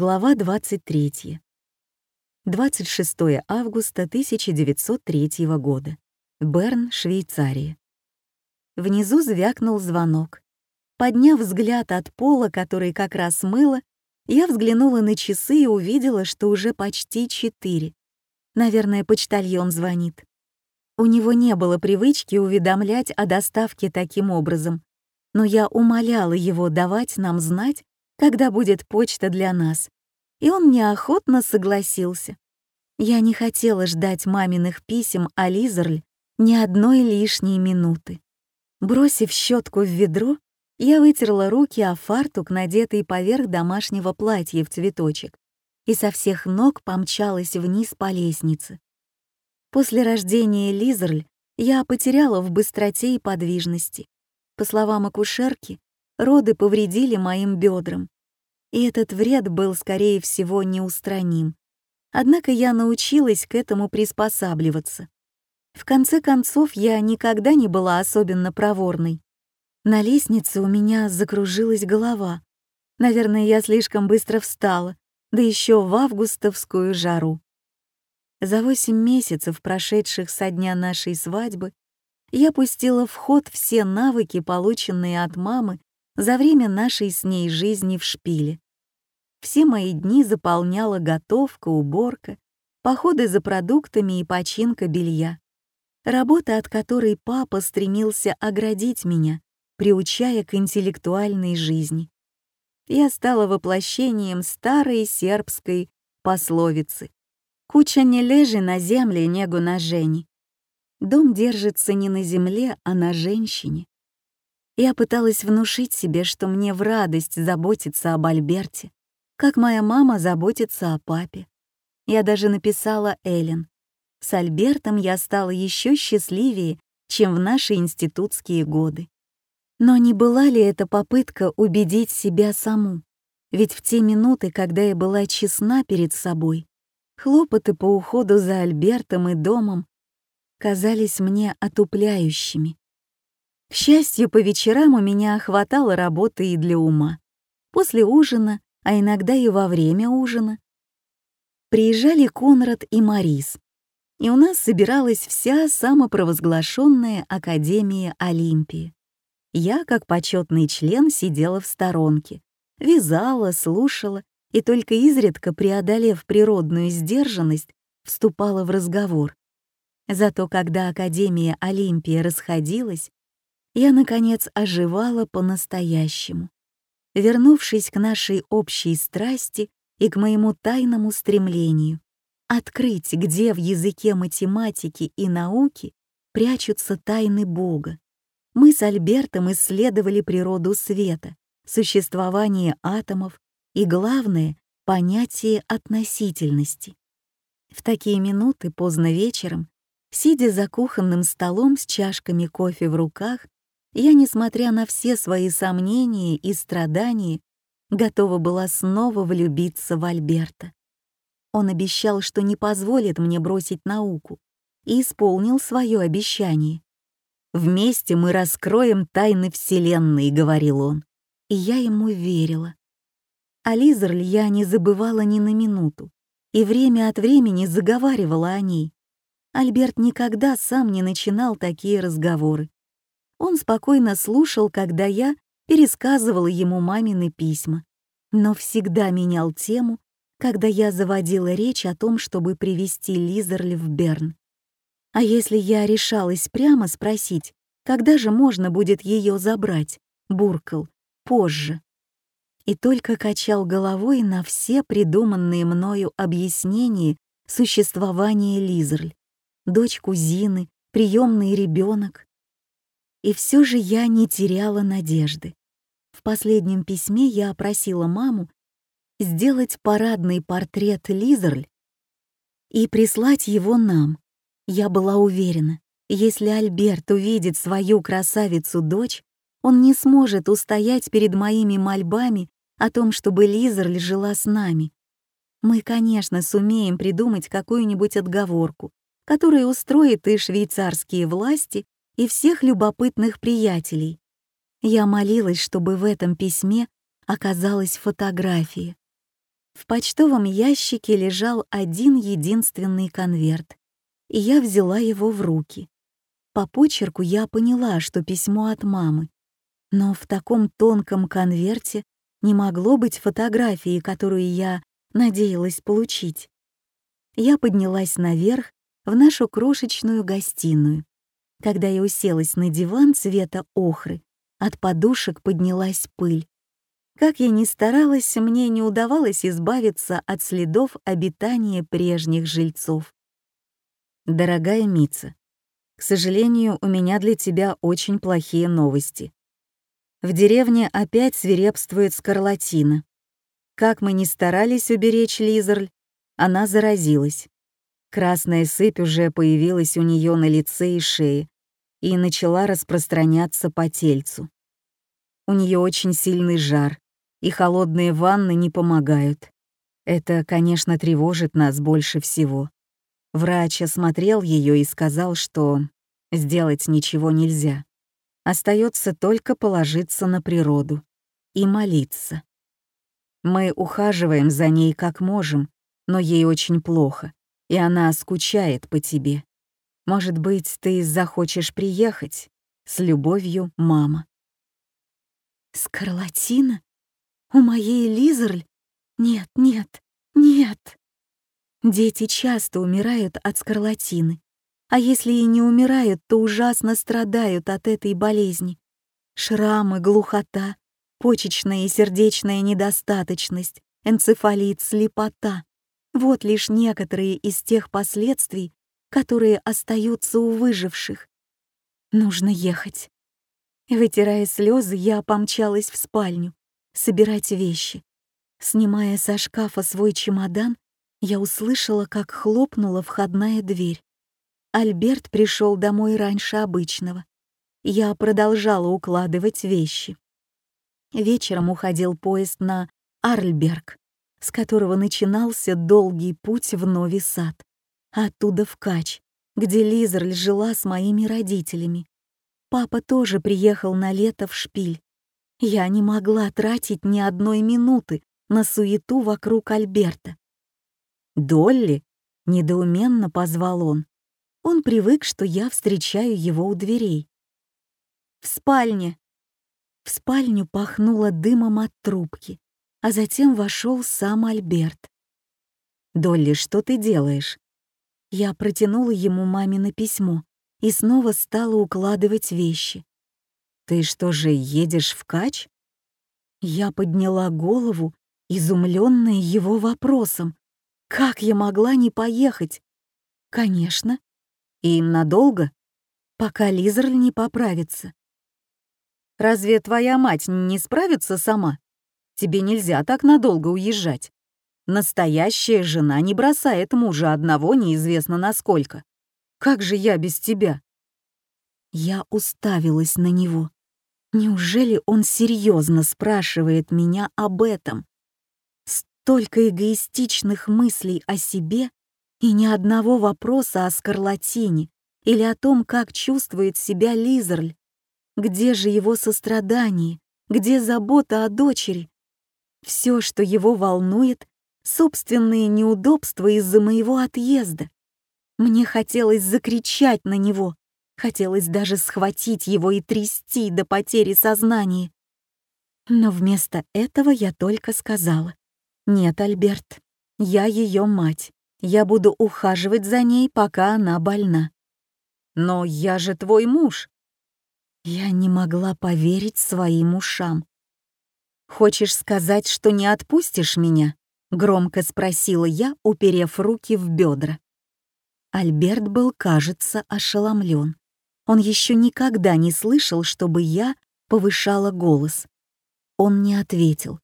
Глава 23. 26 августа 1903 года. Берн, Швейцария. Внизу звякнул звонок. Подняв взгляд от пола, который как раз мыло, я взглянула на часы и увидела, что уже почти четыре. Наверное, почтальон звонит. У него не было привычки уведомлять о доставке таким образом, но я умоляла его давать нам знать, когда будет почта для нас. И он неохотно согласился. Я не хотела ждать маминых писем о Лизерль ни одной лишней минуты. Бросив щетку в ведро, я вытерла руки о фартук, надетый поверх домашнего платья в цветочек, и со всех ног помчалась вниз по лестнице. После рождения Лизерль я потеряла в быстроте и подвижности. По словам акушерки, роды повредили моим бедрам. И этот вред был, скорее всего, неустраним. Однако я научилась к этому приспосабливаться. В конце концов, я никогда не была особенно проворной. На лестнице у меня закружилась голова. Наверное, я слишком быстро встала, да еще в августовскую жару. За восемь месяцев, прошедших со дня нашей свадьбы, я пустила в ход все навыки, полученные от мамы за время нашей с ней жизни в шпиле. Все мои дни заполняла готовка, уборка, походы за продуктами и починка белья. Работа, от которой папа стремился оградить меня, приучая к интеллектуальной жизни. Я стала воплощением старой сербской пословицы «Куча не лежи на земле, негу на жени». Дом держится не на земле, а на женщине. Я пыталась внушить себе, что мне в радость заботиться об Альберте, как моя мама заботится о папе. Я даже написала Эллен. С Альбертом я стала еще счастливее, чем в наши институтские годы. Но не была ли это попытка убедить себя саму? Ведь в те минуты, когда я была честна перед собой, хлопоты по уходу за Альбертом и домом казались мне отупляющими. К счастью, по вечерам у меня хватало работы и для ума. После ужина, а иногда и во время ужина, приезжали Конрад и Марис, и у нас собиралась вся самопровозглашенная Академия Олимпии. Я, как почетный член, сидела в сторонке, вязала, слушала и только изредка, преодолев природную сдержанность, вступала в разговор. Зато когда Академия Олимпия расходилась, я, наконец, оживала по-настоящему. Вернувшись к нашей общей страсти и к моему тайному стремлению открыть, где в языке математики и науки прячутся тайны Бога, мы с Альбертом исследовали природу света, существование атомов и, главное, понятие относительности. В такие минуты поздно вечером Сидя за кухонным столом с чашками кофе в руках, я, несмотря на все свои сомнения и страдания, готова была снова влюбиться в Альберта. Он обещал, что не позволит мне бросить науку, и исполнил свое обещание. «Вместе мы раскроем тайны Вселенной», — говорил он, и я ему верила. О Лизерль я не забывала ни на минуту, и время от времени заговаривала о ней, Альберт никогда сам не начинал такие разговоры. Он спокойно слушал, когда я пересказывала ему мамины письма, но всегда менял тему, когда я заводила речь о том, чтобы привести Лизерли в Берн. А если я решалась прямо спросить, когда же можно будет ее забрать, буркал, позже. И только качал головой на все придуманные мною объяснения существования Лизерль дочь кузины, приемный ребенок. И все же я не теряла надежды. В последнем письме я просила маму сделать парадный портрет Лизерль и прислать его нам. Я была уверена, если Альберт увидит свою красавицу-дочь, он не сможет устоять перед моими мольбами о том, чтобы Лизерль жила с нами. Мы, конечно, сумеем придумать какую-нибудь отговорку, который устроит и швейцарские власти, и всех любопытных приятелей. Я молилась, чтобы в этом письме оказалась фотография. В почтовом ящике лежал один единственный конверт, и я взяла его в руки. По почерку я поняла, что письмо от мамы, но в таком тонком конверте не могло быть фотографии, которую я надеялась получить. Я поднялась наверх в нашу крошечную гостиную. Когда я уселась на диван цвета охры, от подушек поднялась пыль. Как я ни старалась, мне не удавалось избавиться от следов обитания прежних жильцов. Дорогая Мица, к сожалению, у меня для тебя очень плохие новости. В деревне опять свирепствует скарлатина. Как мы ни старались уберечь Лизерль, она заразилась. Красная сыпь уже появилась у нее на лице и шее и начала распространяться по тельцу. У нее очень сильный жар, и холодные ванны не помогают. Это, конечно, тревожит нас больше всего. Врач осмотрел ее и сказал, что сделать ничего нельзя. Остается только положиться на природу и молиться. Мы ухаживаем за ней как можем, но ей очень плохо, и она скучает по тебе. Может быть, ты захочешь приехать? С любовью, мама. Скарлатина? У моей Лизерль? Нет, нет, нет. Дети часто умирают от скарлатины, а если и не умирают, то ужасно страдают от этой болезни. Шрамы, глухота, почечная и сердечная недостаточность, энцефалит, слепота. Вот лишь некоторые из тех последствий, которые остаются у выживших. Нужно ехать. Вытирая слезы, я помчалась в спальню, собирать вещи. Снимая со шкафа свой чемодан, я услышала, как хлопнула входная дверь. Альберт пришел домой раньше обычного. Я продолжала укладывать вещи. Вечером уходил поезд на Арльберг, с которого начинался долгий путь в Новый Сад, оттуда в Кач, где Лизерль жила с моими родителями. Папа тоже приехал на лето в Шпиль. Я не могла тратить ни одной минуты на суету вокруг Альберта. «Долли!» — недоуменно позвал он. Он привык, что я встречаю его у дверей. «В спальне!» В спальню пахнуло дымом от трубки, а затем вошел сам Альберт. «Долли, что ты делаешь?» Я протянула ему мамино письмо и снова стала укладывать вещи. «Ты что же, едешь в Кач?» Я подняла голову, изумленная его вопросом. Как я могла не поехать? Конечно. И надолго? Пока Лизерль не поправится. Разве твоя мать не справится сама? Тебе нельзя так надолго уезжать. Настоящая жена не бросает мужа одного неизвестно насколько. Как же я без тебя? Я уставилась на него. Неужели он серьезно спрашивает меня об этом? Столько эгоистичных мыслей о себе и ни одного вопроса о скарлатине или о том, как чувствует себя Лизерль. Где же его сострадание? Где забота о дочери? Все, что его волнует, собственные неудобства из-за моего отъезда. Мне хотелось закричать на него, хотелось даже схватить его и трясти до потери сознания. Но вместо этого я только сказала. «Нет, Альберт, я ее мать. Я буду ухаживать за ней, пока она больна». «Но я же твой муж». Я не могла поверить своим ушам. «Хочешь сказать, что не отпустишь меня?» — громко спросила я, уперев руки в бедра. Альберт был, кажется, ошеломлен. Он еще никогда не слышал, чтобы я повышала голос. Он не ответил.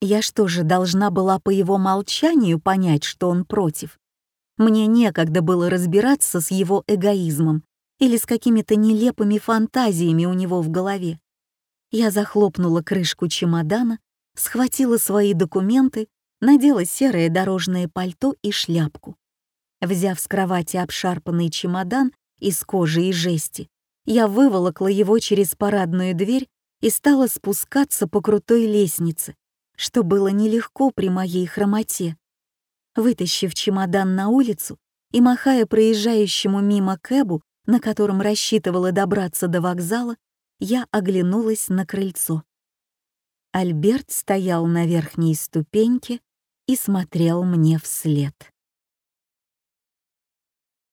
Я что же, должна была по его молчанию понять, что он против? Мне некогда было разбираться с его эгоизмом или с какими-то нелепыми фантазиями у него в голове. Я захлопнула крышку чемодана, схватила свои документы, надела серое дорожное пальто и шляпку. Взяв с кровати обшарпанный чемодан из кожи и жести, я выволокла его через парадную дверь и стала спускаться по крутой лестнице, что было нелегко при моей хромоте. Вытащив чемодан на улицу и махая проезжающему мимо кэбу, на котором рассчитывала добраться до вокзала, я оглянулась на крыльцо. Альберт стоял на верхней ступеньке и смотрел мне вслед.